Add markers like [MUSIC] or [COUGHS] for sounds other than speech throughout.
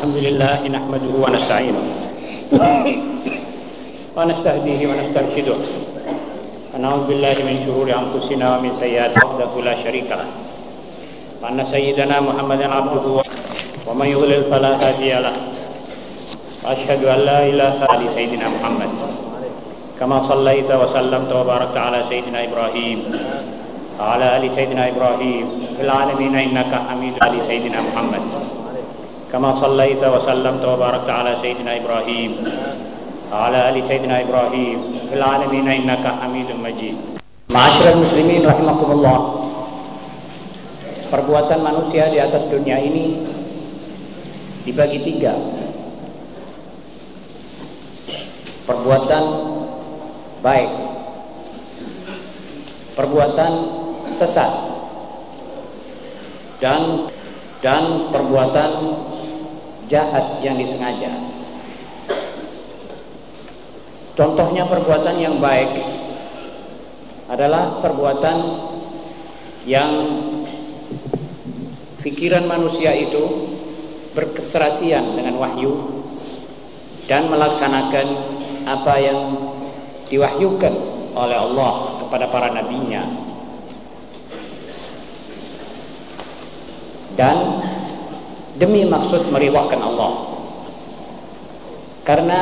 الحمد لله نحمده ونستعينه [COUGHS] ونستهديه ونسترشده. ونعوذ بالله من شرور أنفسنا ومن سيئات وحده لا شريك له. وأن سيدنا محمدا عبده ومن يضلل فلا هادي له. وأشهد أن لا إله إلا سيدنا محمد. كما صليت وسلمت وباركت على سيدنا إبراهيم وعلى آل سيدنا إبراهيم في العالمين إنك حميد ال سيدنا محمد. كما صليت وسلمت وباركت على سيدنا ابراهيم وعلى ال سيدنا ابراهيم في العالمين انك حميد مجيد معاشر المسلمين رحمكم الله perbuatan manusia di atas dunia ini dibagi tiga perbuatan baik perbuatan sesat dan dan perbuatan jahat yang disengaja. Contohnya perbuatan yang baik adalah perbuatan yang pikiran manusia itu berkeserasian dengan wahyu dan melaksanakan apa yang diwahyukan oleh Allah kepada para nabinya. Dan demi maksud meriwahkan Allah. Karena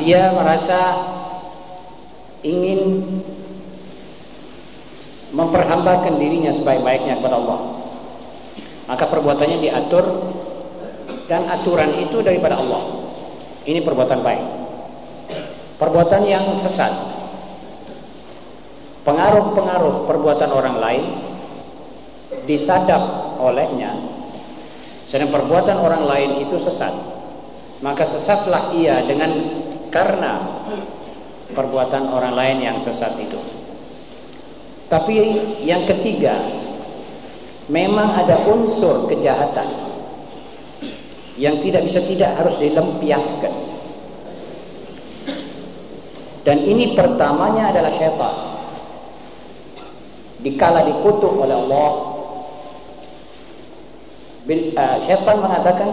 dia merasa ingin memperhambakan dirinya sebaik-baiknya kepada Allah. Maka perbuatannya diatur dan aturan itu daripada Allah. Ini perbuatan baik. Perbuatan yang sesat. Pengaruh-pengaruh perbuatan orang lain disadap olehnya sedang perbuatan orang lain itu sesat. Maka sesatlah ia dengan karena perbuatan orang lain yang sesat itu. Tapi yang ketiga memang ada unsur kejahatan yang tidak bisa tidak harus dilempiaskan. Dan ini pertamanya adalah syaitan. Dikala dikutuk oleh Allah uh, syaitan mengatakan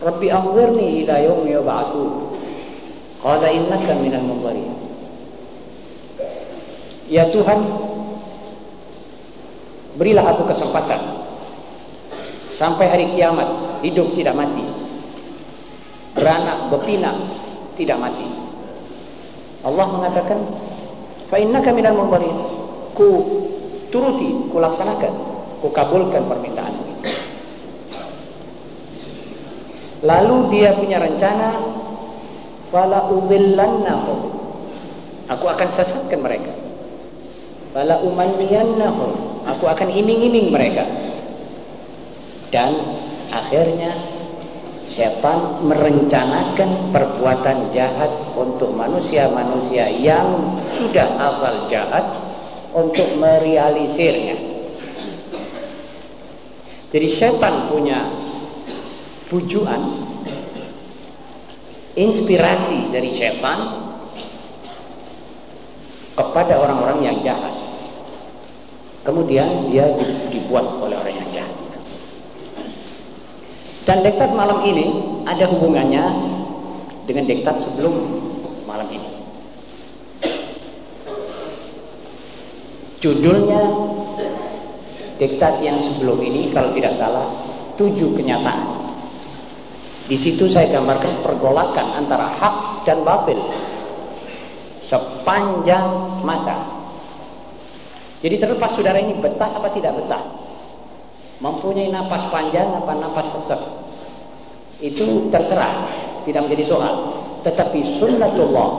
Rabbi anzirni ila yawmi yub'atsu qala innaka minal munzirin. Ya Tuhan berilah aku kesempatan sampai hari kiamat hidup tidak mati beranak bepinak tidak mati. Allah mengatakan fa innaka minal munzirin. Ku turuti ku laksanakan ku kabulkan permintaan itu lalu dia punya rencana wala udhillannahum. Aku akan sesatkan mereka. Wala umanniyannahum. Aku akan iming-iming mereka. Dan akhirnya setan merencanakan perbuatan jahat untuk manusia-manusia yang sudah asal jahat untuk merealisirnya. Jadi setan punya pujuan inspirasi dari setan kepada orang-orang yang jahat. Kemudian dia dibuat oleh orang yang jahat itu. Dan diktat malam ini ada hubungannya dengan diktat sebelum malam ini. Judulnya diktat yang sebelum ini kalau tidak salah tujuh kenyataan di situ saya gambarkan pergolakan antara hak dan batil sepanjang masa jadi terlepas saudara ini betah apa tidak betah. Mempunyai napas panjang apa napas sesek. Itu terserah, tidak menjadi soal. Tetapi sunnatullah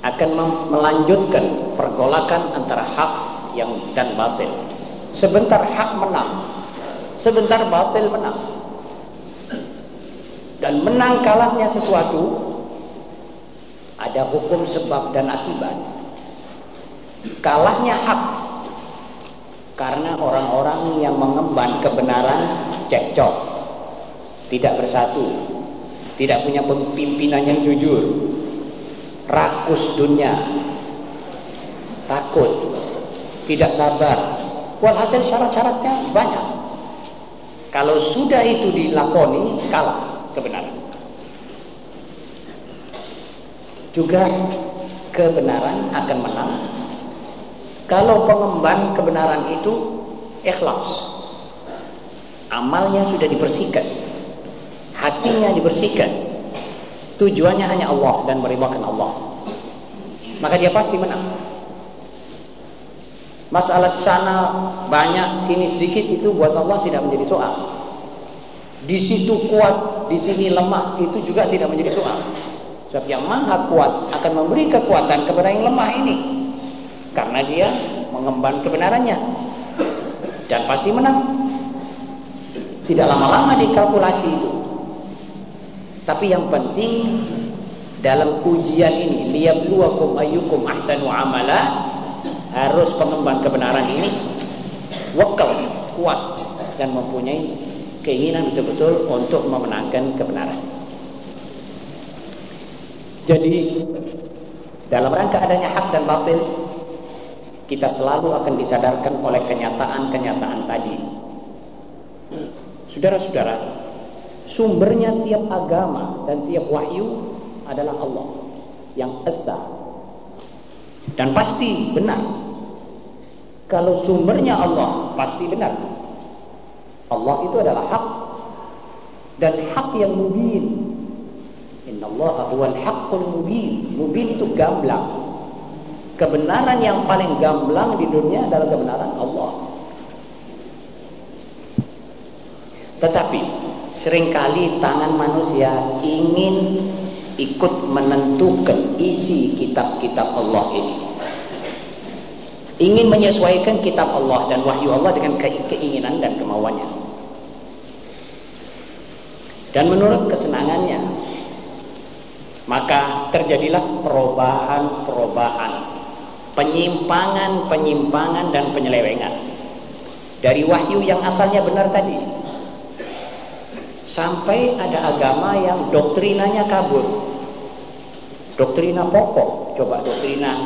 akan melanjutkan pergolakan antara hak yang dan batil. Sebentar hak menang, sebentar batil menang. Dan menang kalahnya sesuatu ada hukum sebab dan akibat. Kalahnya hak karena orang-orang yang mengemban kebenaran cekcok tidak bersatu tidak punya pimpinan yang jujur rakus dunia takut tidak sabar. Walhasil syarat-syaratnya banyak. Kalau sudah itu dilakoni, kalah kebenaran. Juga kebenaran akan menang kalau pengemban kebenaran itu ikhlas. Amalnya sudah dibersihkan. Hatinya dibersihkan. Tujuannya hanya Allah dan meribakan Allah. Maka dia pasti menang. Masalah sana banyak, sini sedikit itu buat Allah tidak menjadi soal. Di situ kuat, di sini lemah itu juga tidak menjadi soal. Sebab yang maha kuat akan memberi kekuatan kepada yang lemah ini. Karena dia mengemban kebenarannya. Dan pasti menang. Tidak lama-lama dikalkulasi itu. Tapi yang penting dalam ujian ini liyabluwakum ayyukum ahsanu amala harus pengemban kebenaran ini wakal kuat dan mempunyai keinginan betul-betul untuk memenangkan kebenaran. Jadi dalam rangka adanya hak dan batil kita selalu akan disadarkan oleh kenyataan-kenyataan tadi. Saudara-saudara sumbernya tiap agama dan tiap wahyu adalah Allah yang esa. Dan pasti benar. Kalau sumbernya Allah pasti benar Allah itu adalah hak. Dan hak yang mubin. Innallaha huwal haqqul mubin. Mubin itu gamblang. Kebenaran yang paling gamblang di dunia adalah kebenaran Allah. Tetapi sering kali tangan manusia ingin ikut menentukan isi kitab-kitab Allah ini ingin menyesuaikan kitab Allah dan wahyu Allah dengan keinginan dan kemauannya. Dan menurut kesenangannya maka terjadilah perubahan-perubahan penyimpangan-penyimpangan dan penyelewengan dari wahyu yang asalnya benar tadi. Sampai ada agama yang doktrinanya kabur. Doktrina pokok, coba doktrina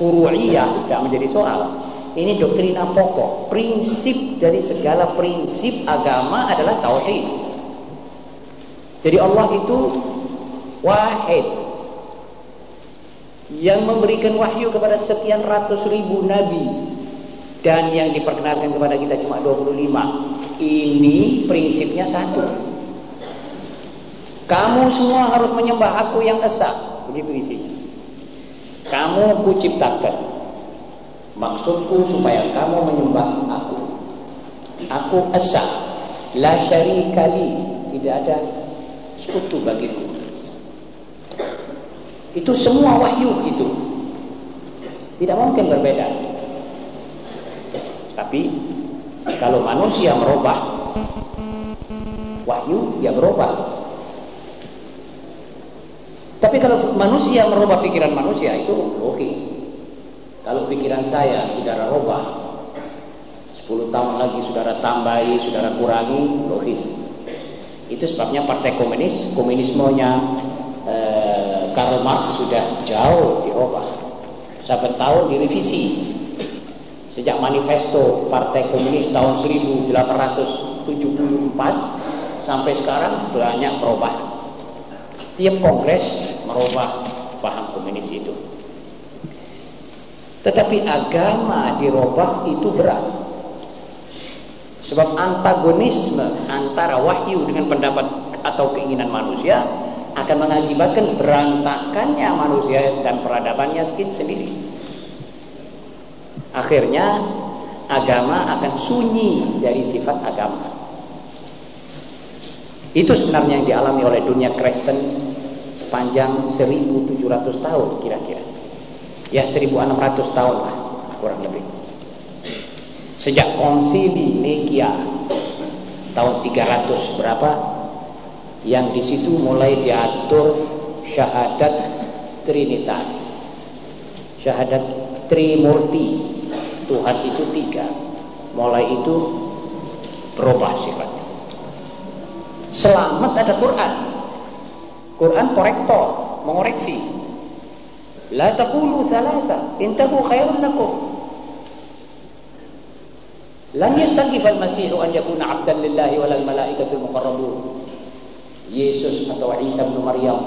furu'iyah tidak menjadi soal. Ini doktrina pokok, prinsip dari segala prinsip agama adalah tauhid. Jadi Allah itu wahid yang memberikan wahyu kepada sekian ratus ribu nabi dan yang diperkenalkan kepada kita cuma 25 ini prinsipnya satu kamu semua harus menyembah aku yang esa. Begitu isinya. Kamu kuciptakan. Maksudku supaya kamu menyembah aku. Aku esa. La syarikali. Tidak ada sekutu bagiku. Itu semua wahyu gitu. Tidak mungkin berbeda. Tapi kalau manusia merubah wahyu, ya berubah. Tapi kalau manusia merubah pikiran manusia itu logis. Kalau pikiran saya saudara rubah 10 tahun lagi saudara tambahi, saudara kurangi, logis. Itu sebabnya partai komunis, komunismenya eh, Karl Marx sudah jauh dirubah. Satu tahun direvisi. Sejak manifesto Partai Komunis tahun 1874 sampai sekarang banyak perubahan tiap kongres merubah paham komunis itu. Tetapi agama dirubah itu berat. Sebab antagonisme antara wahyu dengan pendapat atau keinginan manusia akan mengakibatkan berantakannya manusia dan peradabannya sendiri. Akhirnya agama akan sunyi dari sifat agama. Itu sebenarnya yang dialami oleh dunia Kristen sepanjang 1700 tahun kira-kira. Ya 1600 tahun lah kurang lebih. Sejak konsili Nikia tahun 300 berapa yang di situ mulai diatur syahadat trinitas. Syahadat trimurti Tuhan itu tiga. Mulai itu berubah sifatnya. Selamat ada Quran Quran korektor, mengoreksi. La taqulu thalatha, intahu khairun lakum. Lan yastangkif al-Masih an yakuna 'abdan lillahi wal malaikatul muqarrabun. Yesus atau Isa bin Maryam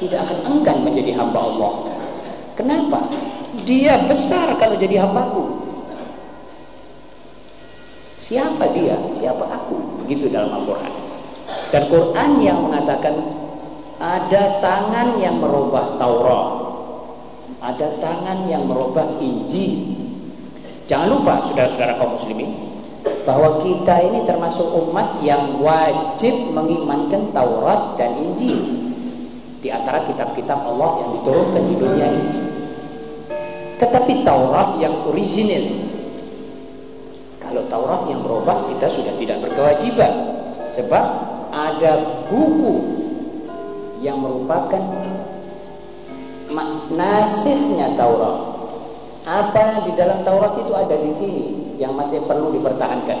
tidak akan enggan menjadi hamba Allah. Kenapa? Dia besar kalau jadi hambaku. Siapa dia? Siapa aku? Begitu dalam Al-Quran. Dan Quran yang mengatakan ada tangan yang merubah Taurat. Ada tangan yang merubah Injil. Jangan lupa saudara-saudara kaum muslimin bahwa kita ini termasuk umat yang wajib mengimankan Taurat dan Injil di antara kitab-kitab Allah yang diturunkan di dunia ini. Tetapi Taurat yang original kalau Taurat yang berubah kita sudah tidak berkewajiban sebab ada buku yang merupakan nasihnya Taurat apa di dalam Taurat itu ada di sini yang masih perlu dipertahankan.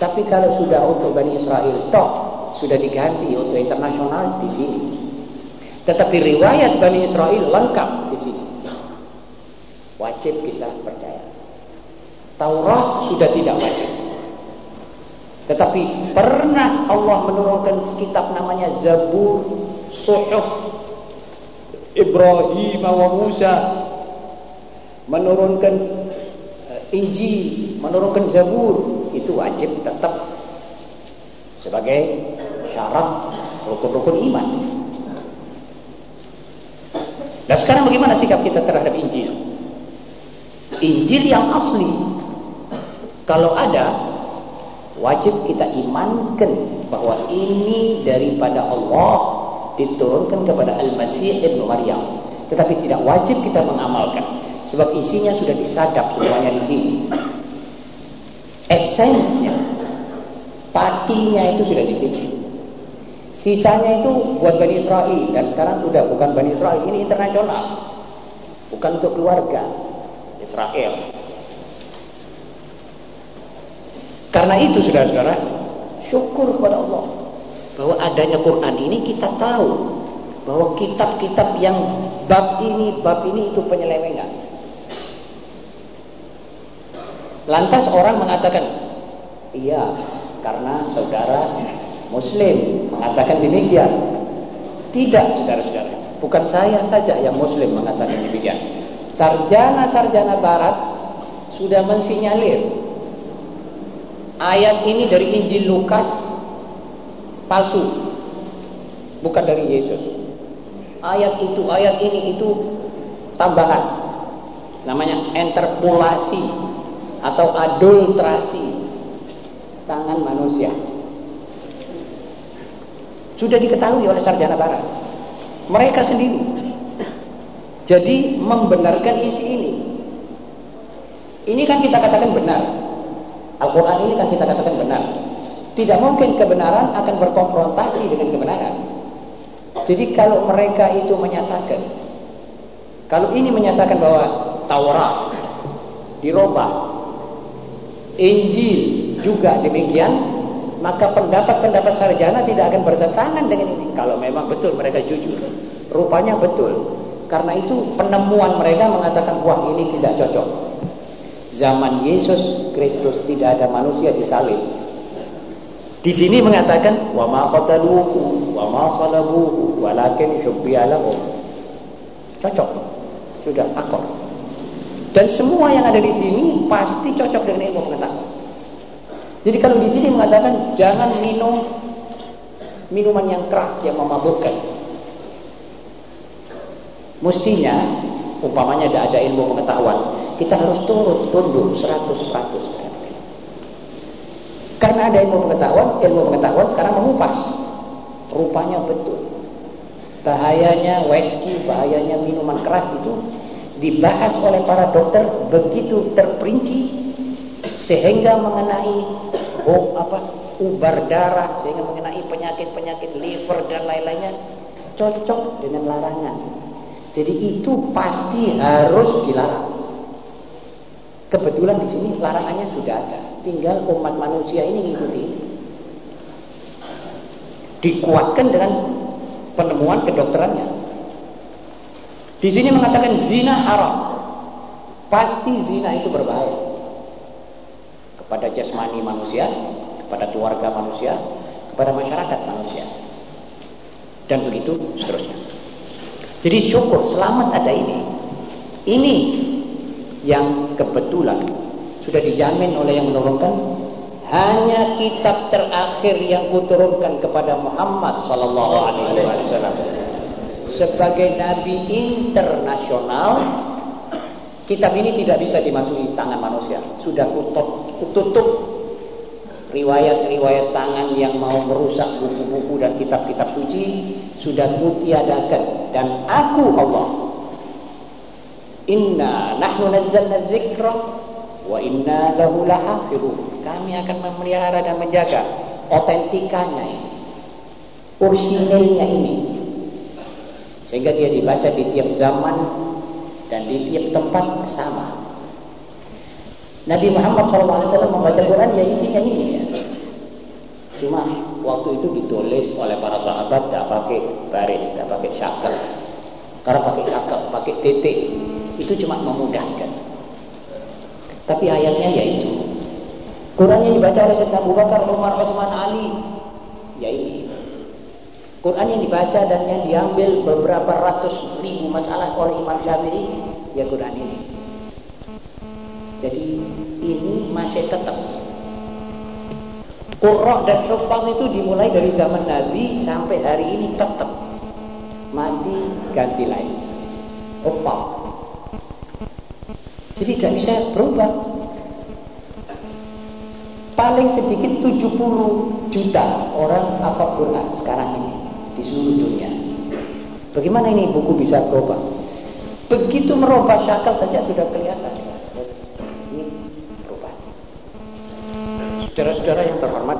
Tapi kalau sudah untuk Bani Israel toh sudah diganti untuk internasional di sini. Tetapi riwayat Bani Israel lengkap di sini. Wajib kita percaya. Taurat sudah tidak wajib. Tetapi pernah Allah menurunkan kitab namanya Zabur, Suhuf, Ibrahim wa Musa menurunkan uh, Injil, menurunkan Zabur itu wajib tetap sebagai syarat rukun-rukun iman. Dan sekarang bagaimana sikap kita terhadap Injil? Injil yang asli kalau ada wajib kita imankan bahwa ini daripada Allah diturunkan kepada Al-Masih Ibn Maryam. Tetapi tidak wajib kita mengamalkan. Sebab isinya sudah disadap semuanya di sini. Esensnya, patinya itu sudah di sini. Sisanya itu buat Bani Israel dan sekarang sudah bukan Bani Israel, ini internasional. Bukan untuk keluarga Israel. Karena itu saudara-saudara, syukur kepada Allah bahwa adanya Quran ini kita tahu bahwa kitab-kitab yang bab ini, bab ini itu penyelewengan. Lantas orang mengatakan, iya, karena saudara Muslim mengatakan demikian. Tidak, saudara-saudara. Bukan saya saja yang Muslim mengatakan demikian. Sarjana-sarjana Barat sudah mensinyalir ayat ini dari Injil Lukas palsu, bukan dari Yesus. Ayat itu, ayat ini itu tambahan, namanya interpolasi atau adulterasi tangan manusia. Sudah diketahui oleh sarjana barat mereka sendiri. Jadi membenarkan isi ini. Ini kan kita katakan benar. Al-Quran ini kan kita katakan benar tidak mungkin kebenaran akan berkonfrontasi dengan kebenaran. Jadi kalau mereka itu menyatakan kalau ini menyatakan bahwa Taurat dirubah Injil juga demikian maka pendapat-pendapat sarjana tidak akan bertentangan dengan ini. Kalau memang betul mereka jujur rupanya betul. Karena itu penemuan mereka mengatakan wah ini tidak cocok. Zaman Yesus Kristus tidak ada manusia disalib di sini mengatakan wa ma qataluhu wa ma salabuhu walakin syubbiha cocok sudah akor dan semua yang ada di sini pasti cocok dengan ilmu pengetahuan. Jadi kalau di sini mengatakan jangan minum minuman yang keras yang memabukkan. Mestinya umpamanya tidak ada ilmu pengetahuan, kita harus turut tunduk 100% terhadap itu. Karena ada ilmu pengetahuan, ilmu pengetahuan sekarang mengupas. Rupanya betul. Bahayanya whisky, bahayanya minuman keras itu dibahas oleh para dokter begitu terperinci sehingga mengenai oh, apa ubar darah sehingga mengenai penyakit-penyakit liver dan lain-lainnya cocok dengan larangan. Jadi itu pasti harus dilarang. Kebetulan di sini larangannya sudah ada. Tinggal umat manusia ini mengikuti. Dikuatkan dengan penemuan kedokterannya. Di sini mengatakan zina haram. Pasti zina itu berbahaya. kepada jasmani manusia, kepada keluarga manusia, kepada masyarakat manusia. Dan begitu seterusnya. Jadi syukur selamat ada ini. Ini yang kebetulan sudah dijamin oleh yang menurunkan hanya kitab terakhir yang kuturunkan kepada Muhammad sallallahu alaihi wasallam. Sebagai nabi internasional kitab ini tidak bisa dimasuki tangan manusia. Sudah kututup riwayat-riwayat tangan yang mau merusak buku-buku dan kitab-kitab suci sudah kutiadakan. Dan aku Allah inna nahnu nazzalna dzikra wa inna lahu lahafirun kami akan memelihara dan menjaga otentikanya ini ini sehingga dia dibaca di tiap zaman dan di tiap tempat sama. Nabi Muhammad SAW membaca Quran ya isinya ini ya. Cuma waktu itu ditulis oleh para sahabat tidak pakai baris, tidak pakai syakel. Karena pakai syakel, pakai titik itu cuma memudahkan. Tapi ayatnya yaitu Quran yang dibaca oleh Sayyidina Abu Bakar, Umar, Utsman, Ali ya ini. Quran yang dibaca dan yang diambil beberapa ratus ribu masalah oleh Imam Syafi'i ya Quran ini. Jadi ini masih tetap Qurra dan Hufaz itu dimulai dari zaman Nabi sampai hari ini tetap mati ganti lain. Hufaz. Jadi tidak bisa berubah. Paling sedikit 70 juta orang hafal Quran sekarang ini di seluruh dunia. Bagaimana ini buku bisa berubah? Begitu merubah syakal saja sudah kelihatan. Ini berubah. Saudara-saudara yang terhormat,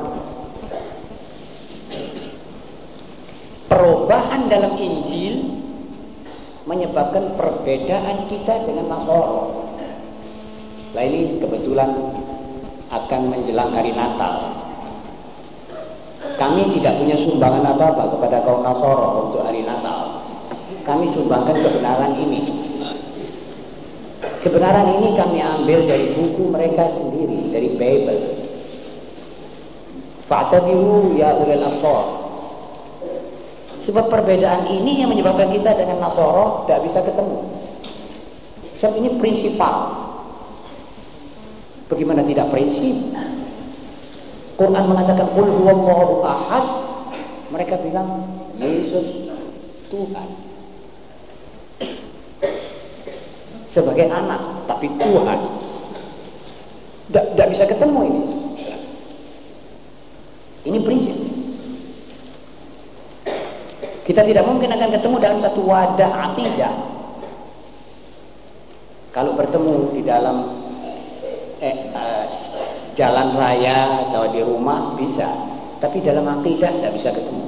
perubahan dalam Injil menyebabkan perbedaan kita dengan Nasoro. Nah ini kebetulan akan menjelang hari Natal. Kami tidak punya sumbangan apa-apa kepada kaum Nasoro untuk hari Natal. Kami sumbangkan kebenaran ini. Kebenaran ini kami ambil dari buku mereka sendiri, dari Bible. Fa'tabiru ya ulil absar. Sebab perbedaan ini yang menyebabkan kita dengan Nasoro tidak bisa ketemu. Sebab ini prinsipal. Bagaimana tidak prinsip? Quran mengatakan qul huwallahu ahad. Mereka bilang Yesus Tuhan. Sebagai anak, tapi Tuhan. Tidak bisa ketemu ini. Ini prinsip. Kita tidak mungkin akan ketemu dalam satu wadah akidah. Kalau bertemu di dalam eh, uh, jalan raya atau di rumah bisa tapi dalam akidah tidak bisa ketemu.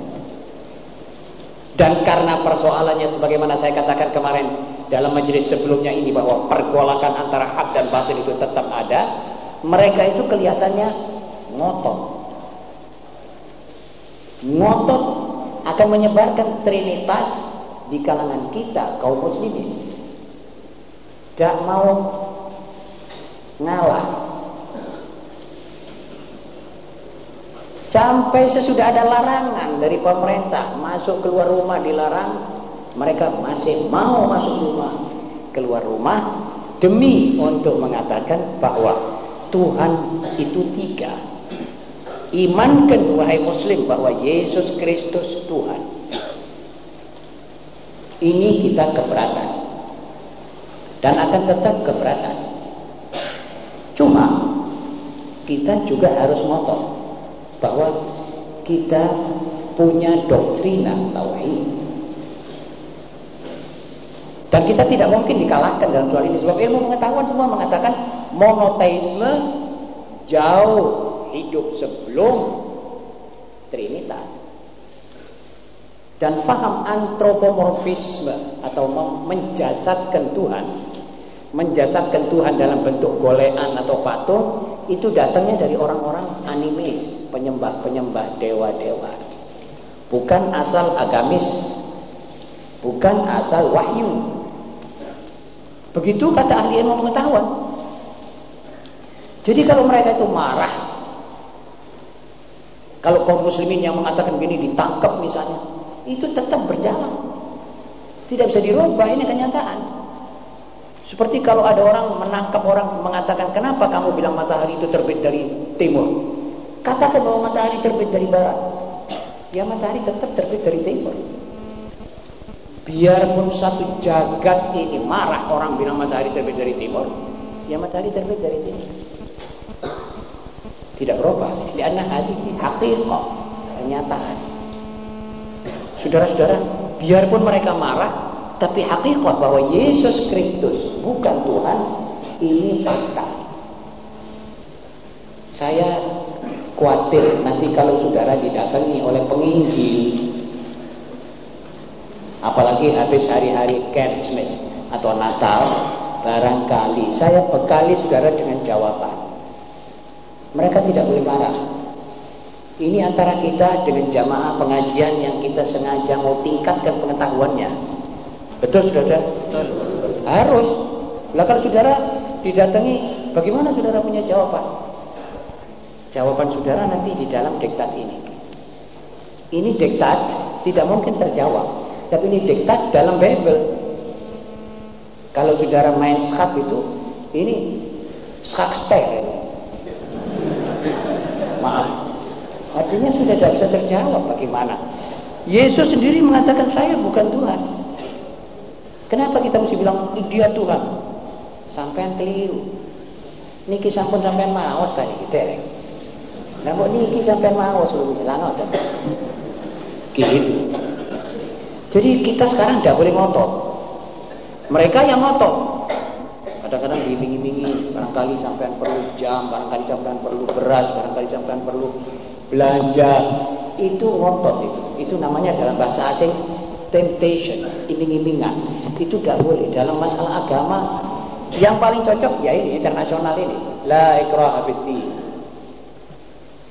Dan karena persoalannya sebagaimana saya katakan kemarin dalam majelis sebelumnya ini bahwa pergolakan antara hak dan batin itu tetap ada mereka itu kelihatannya ngotot. Ngotot akan menyebarkan trinitas di kalangan kita kaum muslimin. Tidak mau ngalah Sampai sesudah ada larangan dari pemerintah masuk keluar rumah dilarang, mereka masih mau masuk rumah keluar rumah demi untuk mengatakan bahwa Tuhan itu tiga. Imankan wahai muslim bahwa Yesus Kristus Tuhan. Ini kita keberatan. Dan akan tetap keberatan. Cuma kita juga harus ngotot bahwa kita punya doktrina tauhid. Dan kita tidak mungkin dikalahkan dalam soal ini. Sebab ilmu pengetahuan semua mengatakan monoteisme jauh hidup sebelum trinitas. Dan faham antropomorfisme atau menjasadkan Tuhan menjasadkan Tuhan dalam bentuk golean atau patung itu datangnya dari orang-orang animis, penyembah-penyembah dewa-dewa. Bukan asal agamis, bukan asal wahyu. Begitu kata ahli ilmu pengetahuan. Jadi kalau mereka itu marah, kalau kaum muslimin yang mengatakan gini ditangkap misalnya, itu tetap berjalan. Tidak bisa dirubah, ini kenyataan. Seperti kalau ada orang menangkap orang mengatakan, kenapa kamu bilang matahari itu terbit dari timur? Katakan bahwa matahari terbit dari barat. Ya matahari tetap terbit dari timur. Biarpun satu jagat ini marah orang bilang matahari terbit dari timur, ya matahari terbit dari timur. Tidak berubah. Karena hati hakikat, kenyataan. Saudara-saudara, biarpun mereka marah, tapi hakikat bahwa Yesus Kristus bukan Tuhan, ini fakta. Saya khawatir nanti kalau saudara didatangi oleh penginjil, apalagi habis hari-hari Christmas atau Natal, barangkali saya bekali saudara dengan jawaban. Mereka tidak boleh marah. Ini antara kita dengan jamaah pengajian yang kita sengaja mau tingkatkan pengetahuannya. Betul saudara? Betul. Harus. Lah kalau saudara didatangi, bagaimana saudara punya jawaban? Jawaban saudara nanti di dalam diktat ini. Ini diktat tidak mungkin terjawab. Tapi ini diktat dalam Bible. Kalau saudara main skak itu, ini skak style. Maaf, Artinya sudah tidak bisa terjawab bagaimana. Yesus sendiri mengatakan saya bukan Tuhan. Kenapa kita mesti bilang dia Tuhan? Sampean keliru. Niki sampun sampean maos tadi kita. Lah kok niki sampean maos lu langot tadi. Gitu. Jadi kita sekarang tidak boleh ngotot. Mereka yang ngotot. Kadang-kadang diiming-imingi, barangkali sampean perlu jam, barangkali sampean perlu beras, barangkali sampean perlu belanja itu ngotot itu itu namanya dalam bahasa asing temptation iming-imingan itu tidak boleh dalam masalah agama yang paling cocok ya ini internasional ini. La ikraha fiddin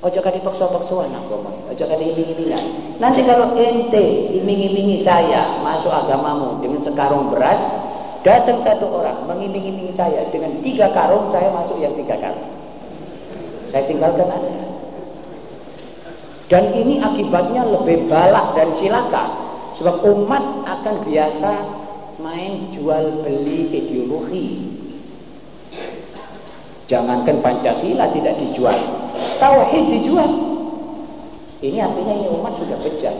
ojo kadi paksa-paksaan agama ojo kadi iming-imingan. Nanti kalau ente iming-imingi saya masuk agamamu dengan sekarung beras datang satu orang mengiming-imingi saya dengan tiga karung saya masuk yang tiga karung. Saya tinggalkan anda. Dan ini akibatnya lebih balak dan cilaka. Sebab umat akan biasa main jual beli ideologi. Jangankan Pancasila tidak dijual, tauhid dijual. Ini artinya ini umat sudah bejat.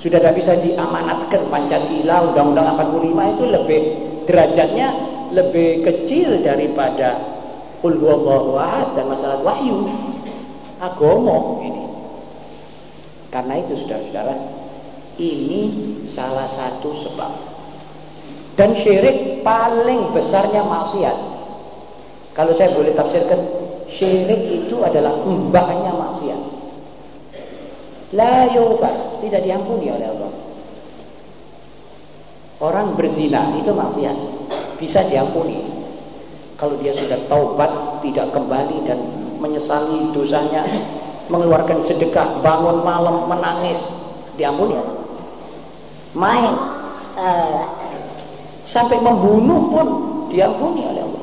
Sudah tidak bisa diamanatkan Pancasila, Undang-Undang 45 itu lebih derajatnya lebih kecil daripada Qul dan masalah wahyu agomo ini. Karena itu saudara-saudara, ini salah satu sebab. Dan syirik paling besarnya maksiat. Kalau saya boleh tafsirkan, syirik itu adalah mbahnya maksiat. La yufar, tidak diampuni oleh Allah. Orang berzina itu maksiat, bisa diampuni. Kalau dia sudah taubat, tidak kembali dan menyesali dosanya, mengeluarkan sedekah, bangun malam menangis, diampuni. Main uh, sampai membunuh pun diampuni oleh Allah.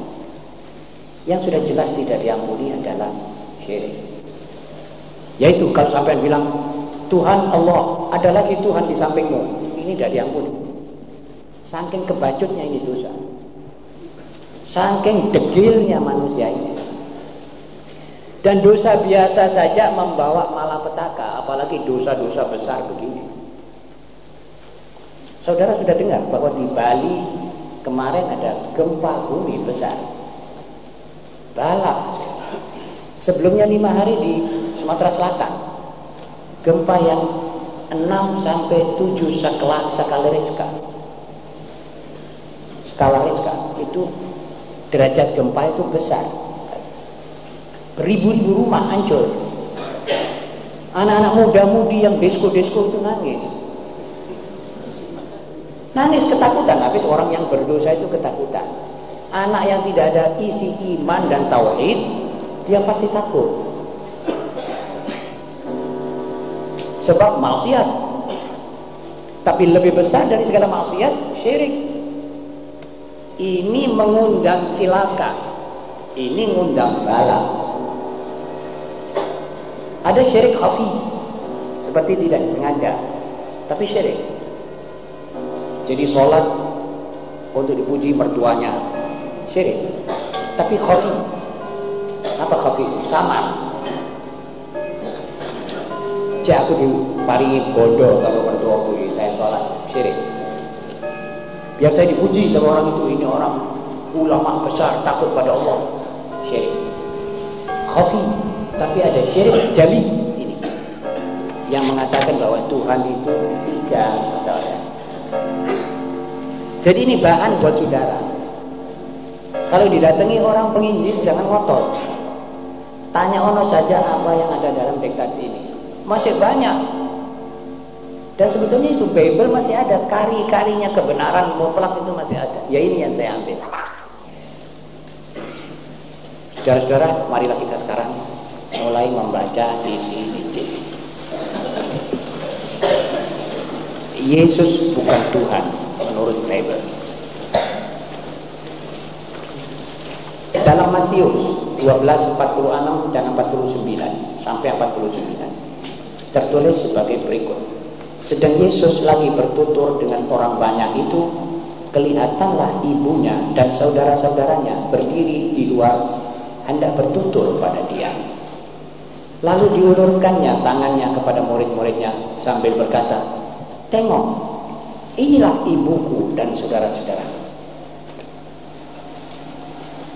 Yang sudah jelas tidak diampuni adalah syirik. Yaitu kalau sampai bilang Tuhan Allah, ada lagi Tuhan di sampingmu, ini tidak diampuni. Saking kebacutnya ini dosa. Saking degilnya manusia ini. Dan dosa biasa saja membawa malapetaka, apalagi dosa-dosa besar begini. Saudara sudah dengar bahwa di Bali kemarin ada gempa bumi besar. Balak. Sebelumnya lima hari di Sumatera Selatan. Gempa yang 6 sampai 7 skala, skala Riska. Skala Riska itu derajat gempa itu besar Ribu-ribu rumah hancur. Anak-anak muda-mudi yang desko-desko itu nangis. Nangis ketakutan, habis orang yang berdosa itu ketakutan. Anak yang tidak ada isi iman dan tauhid, dia pasti takut. Sebab maksiat. Tapi lebih besar dari segala maksiat, syirik. Ini mengundang cilaka Ini ngundang bala. Ada syirik khafi. Seperti tidak sengaja. Tapi syirik. Jadi sholat untuk dipuji mertuanya. Syirik. Tapi khafi. Apa khafi itu? Sama. Cek aku diparingi bodoh kalau mertua puji saya sholat. Syirik. Biar saya dipuji sama orang itu. Ini orang ulama besar takut pada Allah syirik khafi tapi ada syirik jali ini yang mengatakan bahwa Tuhan itu tiga atau jadi ini bahan buat saudara kalau didatangi orang penginjil jangan ngotot. Tanya ono saja apa yang ada dalam diktat ini. Masih banyak. Dan sebetulnya itu Bible masih ada. Kari-karinya kebenaran mutlak itu masih ada. Ya ini yang saya ambil. Saudara-saudara, marilah kita sekarang mulai membaca isi Injil. Yesus bukan Tuhan menurut Bible. Dalam Matius 12 46 dan 49 sampai 49 tertulis sebagai berikut. Sedang Yesus lagi bertutur dengan orang banyak itu, kelihatanlah ibunya dan saudara-saudaranya berdiri di luar hendak bertutur pada dia. Lalu diulurkannya tangannya kepada murid-muridnya sambil berkata, Tengok, inilah ibuku dan saudara-saudara.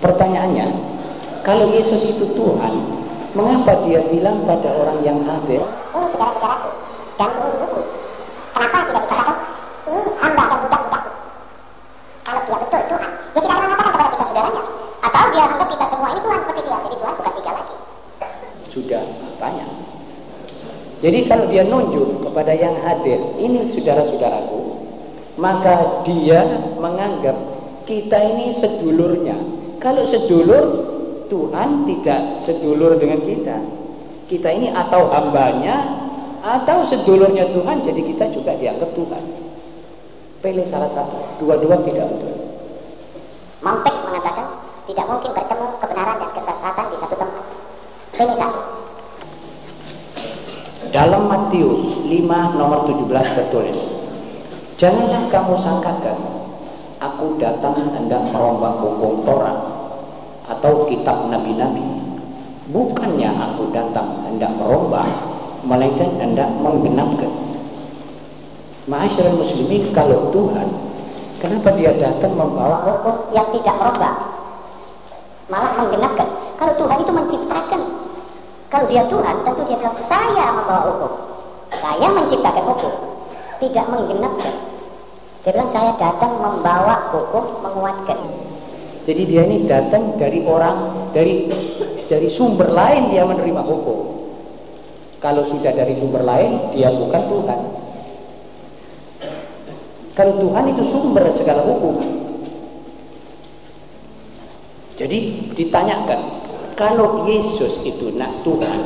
Pertanyaannya, kalau Yesus itu Tuhan, mengapa dia bilang pada orang yang hadir, Ini saudara-saudaraku dan ini ibuku. Kenapa tidak dikatakan, ini hamba dan budak-budakku? Kalau dia betul Tuhan, dia tidak akan mengatakan kepada kita saudaranya. Atau dia anggap kita semua ini Tuhan seperti dia. Jadi Tuhan bukan tiga lagi. sudah banyak. Jadi kalau dia nunjuk kepada yang hadir, ini saudara-saudaraku, maka dia menganggap kita ini sedulurnya. Kalau sedulur, Tuhan tidak sedulur dengan kita. Kita ini atau hambanya, atau sedulurnya Tuhan, jadi kita juga dianggap Tuhan. Pilih salah satu, dua-dua tidak betul. Montek mengatakan tidak mungkin bertemu kebenaran dan kesesatan di satu tempat. Pilih satu. Dalam Matius 5 nomor 17 tertulis Janganlah kamu sangkakan Aku datang hendak merombak hukum Torah Atau kitab nabi-nabi Bukannya aku datang hendak merombak Melainkan hendak menggenapkan Ma'asyiral muslimin kalau Tuhan Kenapa dia datang membawa Hukum yang tidak merubah. Malah menggenapkan. Kalau Tuhan itu menciptakan. Kalau dia Tuhan, tentu dia bilang, saya membawa hukum. Saya menciptakan hukum. Tidak menggenapkan. Dia bilang, saya datang membawa hukum, menguatkan. Jadi dia ini datang dari orang dari dari sumber lain dia menerima hukum. Kalau sudah dari sumber lain dia bukan Tuhan. Kalau Tuhan itu sumber segala hukum. Jadi ditanyakan, kalau Yesus itu nak Tuhan,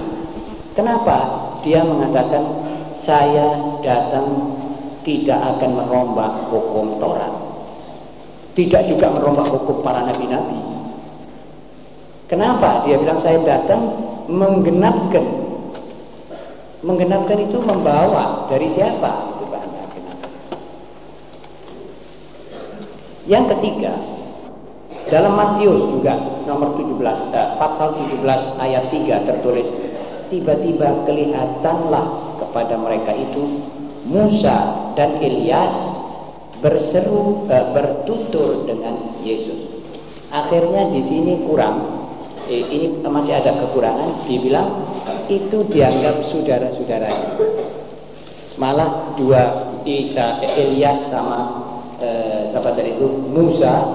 kenapa dia mengatakan saya datang tidak akan merombak hukum Taurat? Tidak juga merombak hukum para nabi-nabi. Kenapa dia bilang saya datang menggenapkan? Menggenapkan itu membawa dari siapa? Yang ketiga, dalam Matius juga nomor 17, eh, pasal 17 ayat 3 tertulis, tiba-tiba kelihatanlah kepada mereka itu Musa dan Ilyas berseru eh, bertutur dengan Yesus. Akhirnya di sini kurang. Eh, ini masih ada kekurangan. Dibilang itu dianggap saudara-saudaranya. Malah dua Isa Ilyas sama eh, siapa tadi itu Musa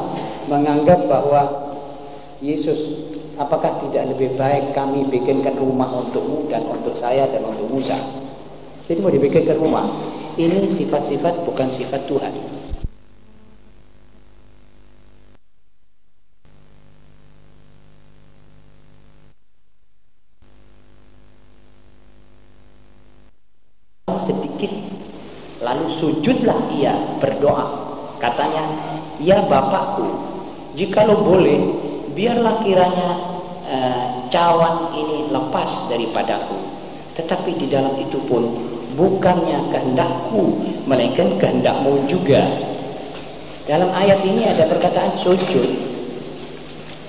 menganggap bahwa Yesus apakah tidak lebih baik kami bikinkan rumah untukmu dan untuk saya dan untuk Musa jadi mau dibikinkan rumah ini sifat-sifat bukan sifat Tuhan sedikit. Lalu sujudlah ia berdoa. Katanya ya Bapakku jikalau boleh biarlah kiranya uh, cawan ini lepas daripadaku. Tetapi di dalam itu pun bukannya kehendakku melainkan kehendakmu juga. Dalam ayat ini ada perkataan sujud.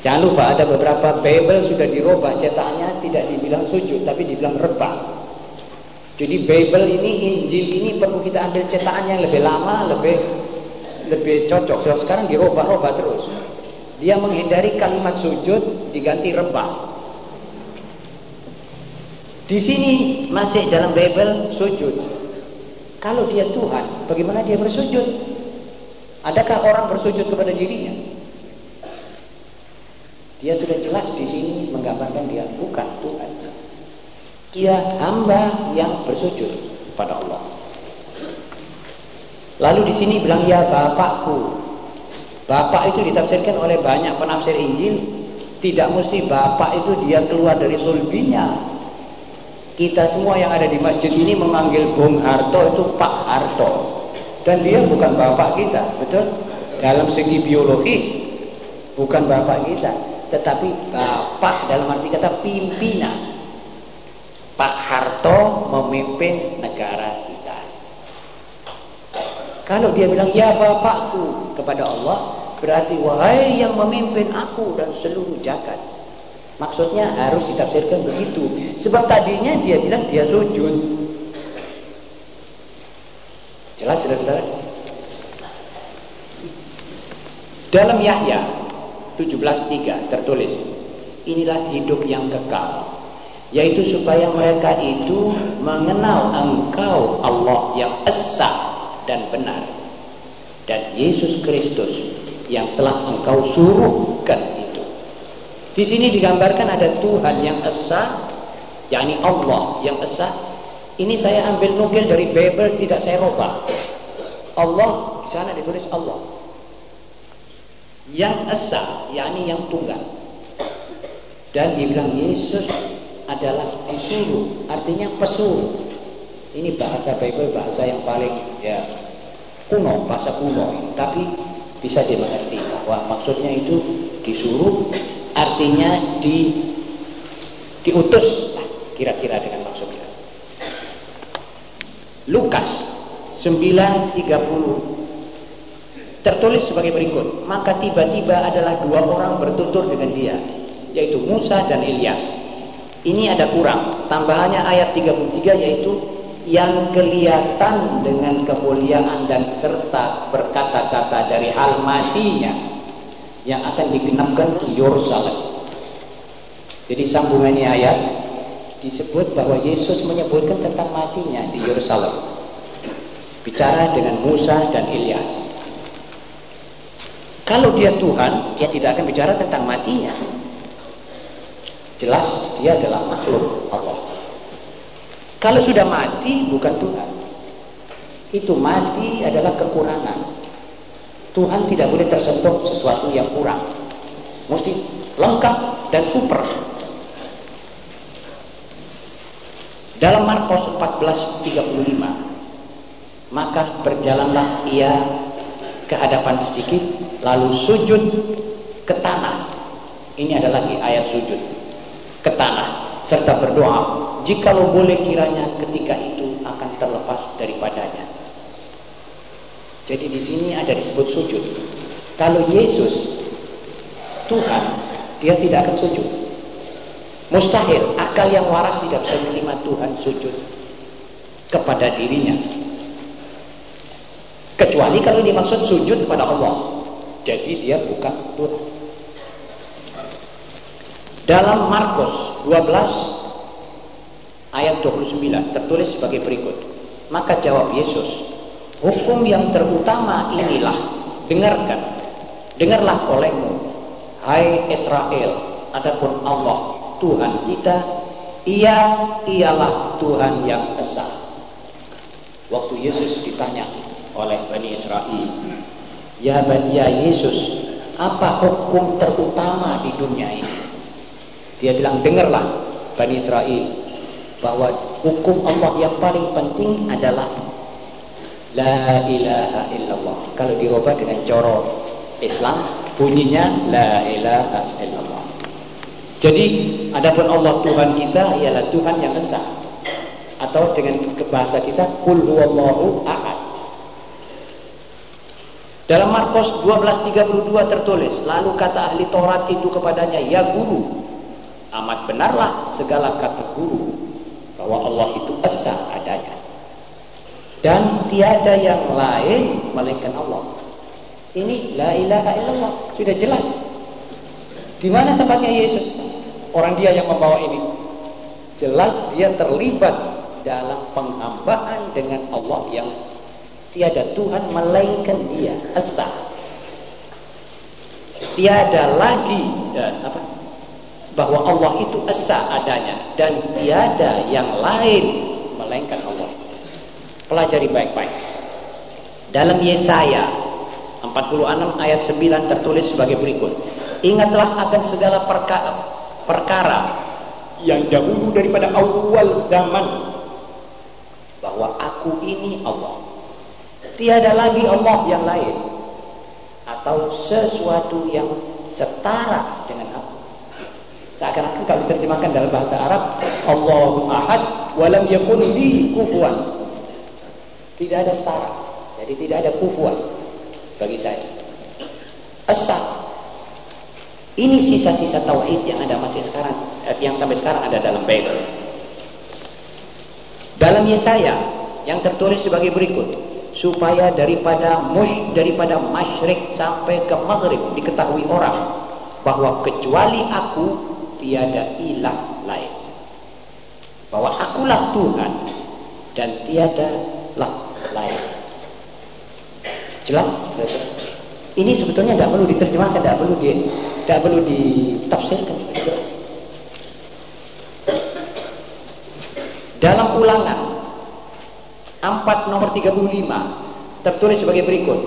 Jangan lupa ada beberapa Bible sudah dirubah cetakannya tidak dibilang sujud tapi dibilang rebah. Jadi Bible ini Injil ini perlu kita ambil cetakan yang lebih lama, lebih lebih cocok. So, sekarang dirubah-rubah terus. Dia menghindari kalimat sujud diganti rebah. Di sini masih dalam Bible sujud. Kalau dia Tuhan, bagaimana dia bersujud? Adakah orang bersujud kepada dirinya? Dia sudah jelas di sini menggambarkan dia bukan Tuhan. Dia hamba yang bersujud pada Allah. Lalu di sini bilang ya Bapakku. Bapak itu ditafsirkan oleh banyak penafsir Injil. Tidak mesti Bapak itu dia keluar dari sulbinya. Kita semua yang ada di masjid ini memanggil Bung Harto itu Pak Harto. Dan dia bukan Bapak kita, betul? Dalam segi biologis, bukan Bapak kita tetapi bapak dalam arti kata pimpinan Pak Harto memimpin negara kita. Kalau dia bilang ya bapakku kepada Allah berarti wahai yang memimpin aku dan seluruh jagat. Maksudnya harus ditafsirkan begitu. Sebab tadinya dia bilang dia sujud. Jelas saudara-saudara dalam Yahya 17.3 tertulis inilah hidup yang kekal yaitu supaya mereka itu mengenal engkau Allah yang esa dan benar. Dan Yesus Kristus yang telah engkau suruhkan itu. Di sini digambarkan ada Tuhan yang esa yakni Allah yang esa. Ini saya ambil nukil dari Bible tidak saya robah Allah di sana ditulis Allah. Yang esa yakni yang tunggal. Dan dibilang Yesus adalah disuruh artinya pesuruh. Ini bahasa Bible bahasa yang paling ya kuno bahasa kuno. Tapi bisa dimengerti bahwa maksudnya itu disuruh artinya di diutus. Kira-kira dengan maksudnya. Lukas 930 tertulis sebagai berikut. Maka tiba-tiba adalah dua orang bertutur dengan dia yaitu Musa dan Ilyas ini ada kurang. Tambahannya ayat 33 yaitu yang kelihatan dengan kemuliaan dan serta berkata-kata dari hal matinya yang akan digenapkan di Yerusalem. Jadi sambungannya ayat disebut bahwa Yesus menyebutkan tentang matinya di Yerusalem. Bicara dengan Musa dan Ilyas. Kalau dia Tuhan, dia tidak akan bicara tentang matinya. Jelas dia adalah makhluk Allah. Kalau sudah mati bukan Tuhan. Itu mati adalah kekurangan. Tuhan tidak boleh tersentuh sesuatu yang kurang. Mesti lengkap dan super. Dalam Markus 14:35 maka berjalanlah ia ke hadapan sedikit lalu sujud ke tanah ini ada lagi ayat sujud ke tanah serta berdoa jikalau boleh kiranya ketika itu akan terlepas daripadanya jadi di sini ada disebut sujud kalau Yesus Tuhan dia tidak akan sujud mustahil akal yang waras tidak bisa menerima Tuhan sujud kepada dirinya Kecuali kalau dimaksud sujud kepada Allah. Jadi dia bukan Tuhan. Dalam Markus 12 ayat 29 tertulis sebagai berikut. Maka jawab Yesus, hukum yang terutama inilah, dengarkan. Dengarlah olehmu, hai Israel, adapun Allah, Tuhan kita, ia ialah Tuhan yang esa. Waktu Yesus ditanya, oleh Bani Israel ya ya Yesus apa hukum terutama di dunia ini dia bilang dengarlah Bani Israel bahwa hukum Allah yang paling penting adalah La ilaha illallah. Kalau dirubah dengan coro Islam bunyinya La ilaha illallah. Jadi adapun Allah Tuhan kita ialah Tuhan yang esa. Atau dengan bahasa kita kul huwallahu ahad. Dalam Markus 12:32 tertulis, lalu kata ahli Taurat itu kepadanya, "Ya guru, amat benarlah segala kata guru bahwa Allah itu esa adanya dan tiada yang lain melainkan Allah." Ini la ilaha illallah, sudah jelas. Di mana tempatnya Yesus? Orang dia yang membawa ini. Jelas dia terlibat dalam penghambaan dengan Allah yang tiada Tuhan melainkan dia esa tiada lagi dan apa bahwa Allah itu esa adanya dan tiada yang lain melainkan Allah. Pelajari baik-baik. Dalam Yesaya 46 ayat 9 tertulis sebagai berikut. Ingatlah akan segala perkara, perkara yang dahulu daripada awal zaman bahwa aku ini Allah. Tiada lagi Allah yang lain atau sesuatu yang setara seakan-akan kalau diterjemahkan dalam bahasa Arab Allahu ahad walam yakun li kufuwan. Tidak ada setara jadi tidak ada kufuwan bagi saya. Asa ini sisa-sisa tauhid yang ada masih sekarang eh, yang sampai sekarang ada dalam Bible. Dalam Yesaya yang tertulis sebagai berikut. Supaya daripada mush daripada masyrik sampai ke maghrib diketahui orang bahwa kecuali aku tiada ilah lain. Bahwa akulah Tuhan dan tiada lah lain. Jelas? Ini sebetulnya tidak perlu diterjemahkan tidak perlu di tidak perlu ditafsirkan. Jelas? Dalam ulangan 4 nomor 35 tertulis sebagai berikut.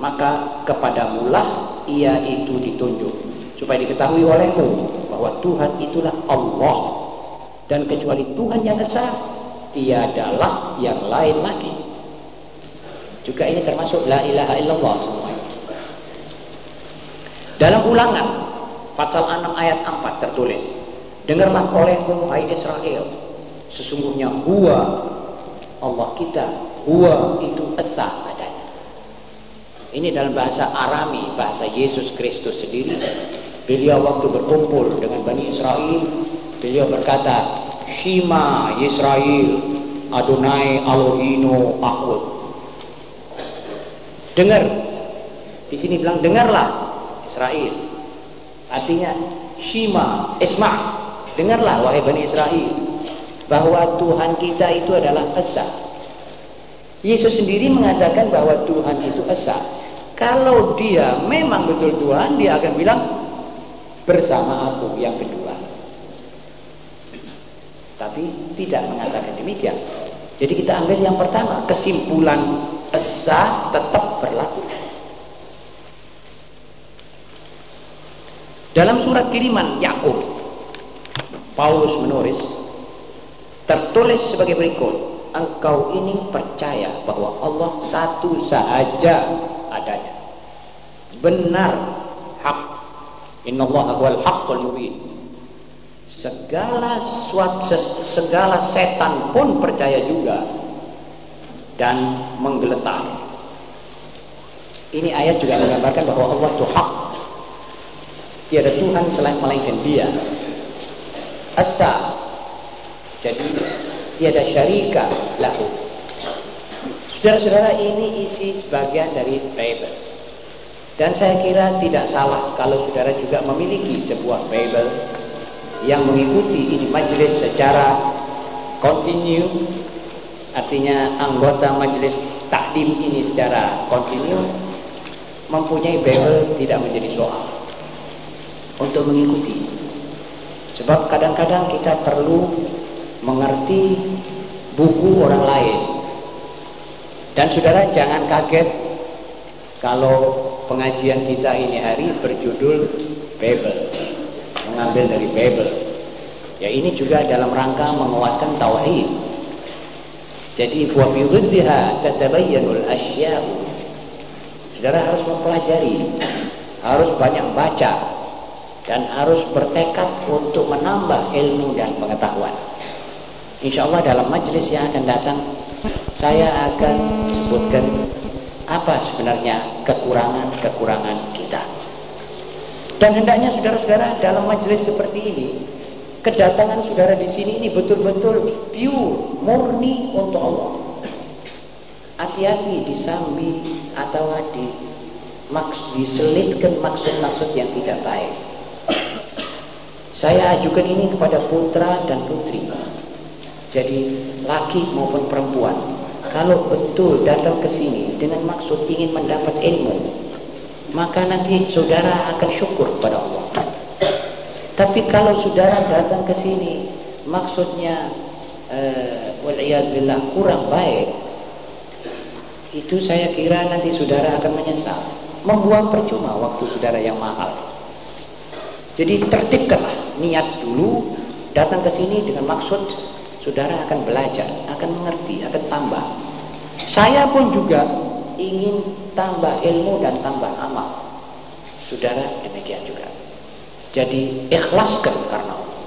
Maka kepadamulah ia itu ditunjuk supaya diketahui olehmu bahwa Tuhan itulah Allah. Dan kecuali Tuhan yang esa tiadalah yang lain lagi. Juga ini termasuk la ilaha illallah semua dalam ulangan pasal 6 ayat 4 tertulis dengarlah olehmu hai Israel sesungguhnya huwa Allah kita huwa itu esa adanya ini dalam bahasa Arami bahasa Yesus Kristus sendiri beliau waktu berkumpul dengan Bani Israel beliau berkata Shima Yisrael Adonai Elohino Ahud dengar di sini bilang dengarlah Israel artinya Shima Isma dengarlah wahai Bani Israel bahwa Tuhan kita itu adalah Esa. Yesus sendiri mengatakan bahwa Tuhan itu Esa. Kalau dia memang betul Tuhan, dia akan bilang bersama aku yang kedua. Tapi tidak mengatakan demikian. Jadi kita ambil yang pertama, kesimpulan Esa tetap berlaku. Dalam surat kiriman Yakub, Paulus menulis, tertulis sebagai berikut engkau ini percaya bahwa Allah satu sahaja adanya benar innallaha huwal haqqul mubin. Segala suat, segala setan pun percaya juga dan menggeletar ini ayat juga menggambarkan bahwa Allah itu hak. Tiada Tuhan selain melainkan dia. Asa. Jadi tiada syarika lahu. Saudara-saudara ini isi sebagian dari Bible. Dan saya kira tidak salah kalau saudara juga memiliki sebuah Bible yang mengikuti ini majelis secara kontinu artinya anggota majelis takdim ini secara kontinu mempunyai Bible tidak menjadi soal untuk mengikuti. Sebab kadang-kadang kita perlu mengerti buku orang lain. Dan saudara jangan kaget kalau pengajian kita ini hari berjudul Bible. Mengambil dari Bible. Ya ini juga dalam rangka menguatkan tauhid. Jadi wa bi tatabayyanul asya'u saudara harus mempelajari harus banyak baca dan harus bertekad untuk menambah ilmu dan pengetahuan. Insya Allah dalam majelis yang akan datang saya akan sebutkan apa sebenarnya kekurangan-kekurangan kita. Dan hendaknya saudara-saudara dalam majelis seperti ini kedatangan saudara di sini ini betul-betul pure, murni untuk Allah. Hati-hati disambi atau di maks, diselitkan maksud-maksud yang tidak baik. Saya ajukan ini kepada putra dan putri. Jadi laki maupun perempuan, kalau betul datang ke sini dengan maksud ingin mendapat ilmu, maka nanti saudara akan syukur kepada Allah. Tapi kalau saudara datang ke sini maksudnya uh, billah kurang baik, itu saya kira nanti saudara akan menyesal, membuang percuma waktu saudara yang mahal. Jadi tertibkanlah niat dulu datang ke sini dengan maksud saudara akan belajar, akan mengerti, akan tambah. Saya pun juga ingin tambah ilmu dan tambah amal. Saudara demikian juga. Jadi ikhlaskan karena Allah.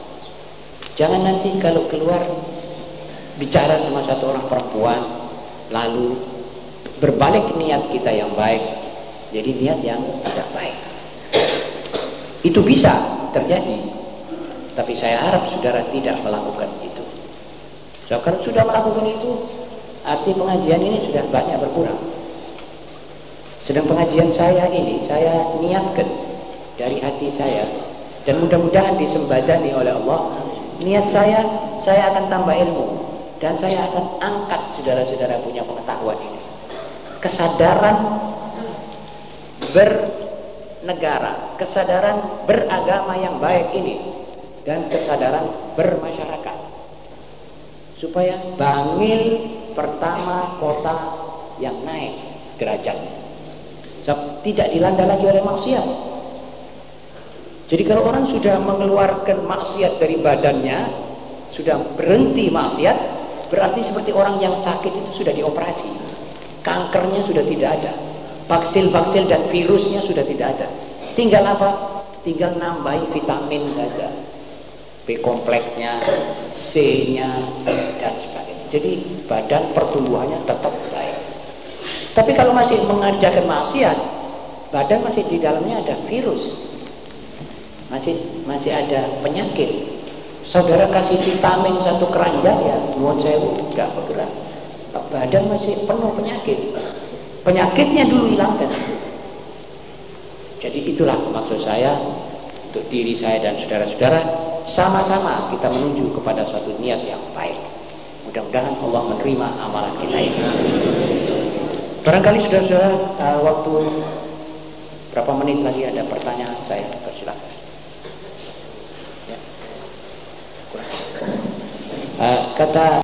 Jangan nanti kalau keluar bicara sama satu orang perempuan lalu berbalik niat kita yang baik jadi niat yang tidak baik. Itu bisa terjadi. Tapi saya harap saudara tidak melakukan itu. So, kalau sudah melakukan itu, arti pengajian ini sudah banyak berkurang. Sedang pengajian saya ini, saya niatkan dari hati saya dan mudah-mudahan disembadani oleh Allah niat saya saya akan tambah ilmu dan saya akan angkat saudara-saudara punya pengetahuan ini kesadaran bernegara kesadaran beragama yang baik ini dan kesadaran bermasyarakat supaya Bangil pertama kota yang naik derajatnya tidak dilanda lagi oleh maksiat jadi kalau orang sudah mengeluarkan maksiat dari badannya, sudah berhenti maksiat, berarti seperti orang yang sakit itu sudah dioperasi. Kankernya sudah tidak ada. Baksil-baksil dan virusnya sudah tidak ada. Tinggal apa? Tinggal nambahi vitamin saja. B kompleksnya, C-nya. Jadi badan pertumbuhannya tetap baik. Tapi kalau masih mengajarkan maksiat, badan masih di dalamnya ada virus. Masih masih ada penyakit. Saudara kasih vitamin satu keranjang ya nuwun sewu tidak bergerak. Badan masih penuh penyakit. Penyakitnya dulu hilangkan. Jadi itulah maksud saya untuk diri saya dan saudara-saudara sama-sama kita menuju kepada suatu niat yang baik mudah-mudahan Allah menerima amalan kita ini. Barangkali saudara-saudara uh, waktu. Berapa menit lagi ada pertanyaan? Saya persilakan Uh, kata